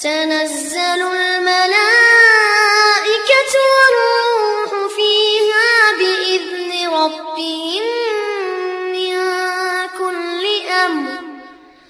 تنزل الملائكة